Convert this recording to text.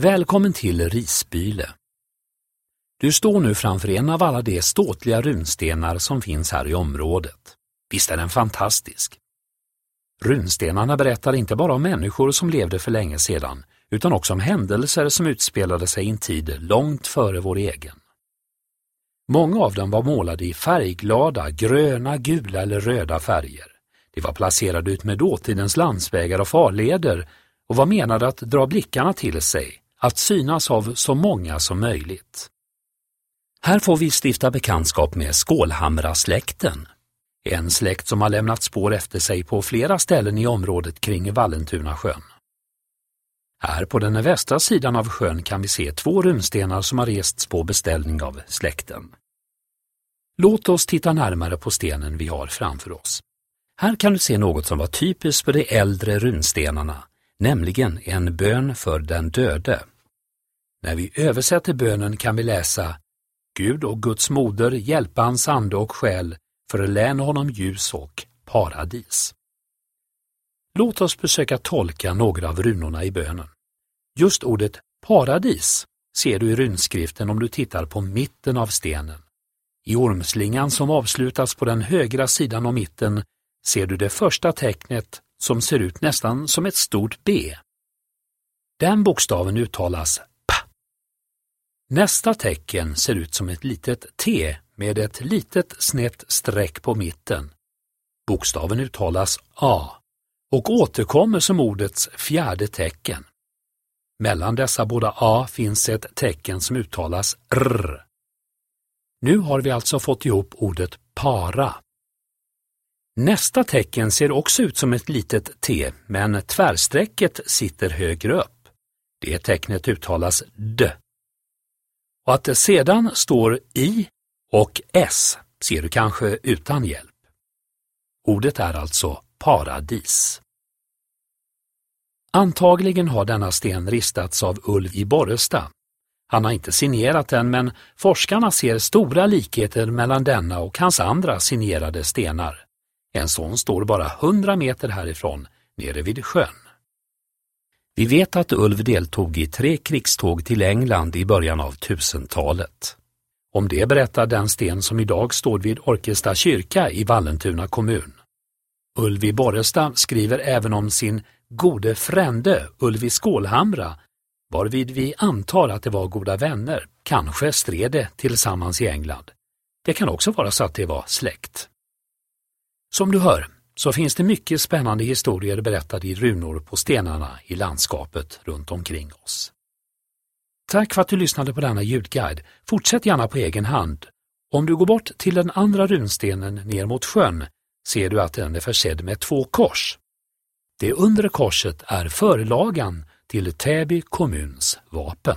Välkommen till Risbyle. Du står nu framför en av alla de ståtliga runstenar som finns här i området. Visst är den fantastisk? Runstenarna berättar inte bara om människor som levde för länge sedan, utan också om händelser som utspelade sig i en tid långt före vår egen. Många av dem var målade i färgglada, gröna, gula eller röda färger. De var placerade ut med dåtidens landsvägar och farleder och var menade att dra blickarna till sig, att synas av så många som möjligt. Här får vi stifta bekantskap med Skålhamra-släkten. En släkt som har lämnat spår efter sig på flera ställen i området kring Vallentunasjön. Här på den västra sidan av sjön kan vi se två runstenar som har rests på beställning av släkten. Låt oss titta närmare på stenen vi har framför oss. Här kan du se något som var typiskt för de äldre runstenarna, nämligen en bön för den döde. När vi översätter bönen kan vi läsa Gud och Guds moder hjälpa hans ande och själ, förlän honom ljus och paradis. Låt oss försöka tolka några av runorna i bönen. Just ordet paradis ser du i runskriften om du tittar på mitten av stenen. I ormslingan som avslutas på den högra sidan av mitten ser du det första tecknet som ser ut nästan som ett stort B. Den bokstaven uttalas Nästa tecken ser ut som ett litet T med ett litet snett streck på mitten. Bokstaven uttalas A och återkommer som ordets fjärde tecken. Mellan dessa båda A finns ett tecken som uttalas R. Nu har vi alltså fått ihop ordet para. Nästa tecken ser också ut som ett litet T, men tvärstrecket sitter högre upp. Det tecknet uttalas D. Och att det sedan står I och S ser du kanske utan hjälp. Ordet är alltså paradis. Antagligen har denna sten ristats av Ulf i Borresta. Han har inte signerat den men forskarna ser stora likheter mellan denna och hans andra signerade stenar. En sån står bara 100 meter härifrån, nere vid sjön. Vi vet att Ulv deltog i tre krigståg till England i början av 1000-talet. Om det berättar den sten som idag står vid Orkesta kyrka i Vallentuna kommun. Ulvi Borresta skriver även om sin gode frände Ulvi Skålhamra, varvid vi antar att det var goda vänner, kanske stred de tillsammans i England. Det kan också vara så att det var släkt. Som du hör så finns det mycket spännande historier berättade i runor på stenarna i landskapet runt omkring oss. Tack för att du lyssnade på denna ljudguide. Fortsätt gärna på egen hand. Om du går bort till den andra runstenen ner mot sjön ser du att den är försedd med två kors. Det undre korset är förlagan till Täby kommuns vapen.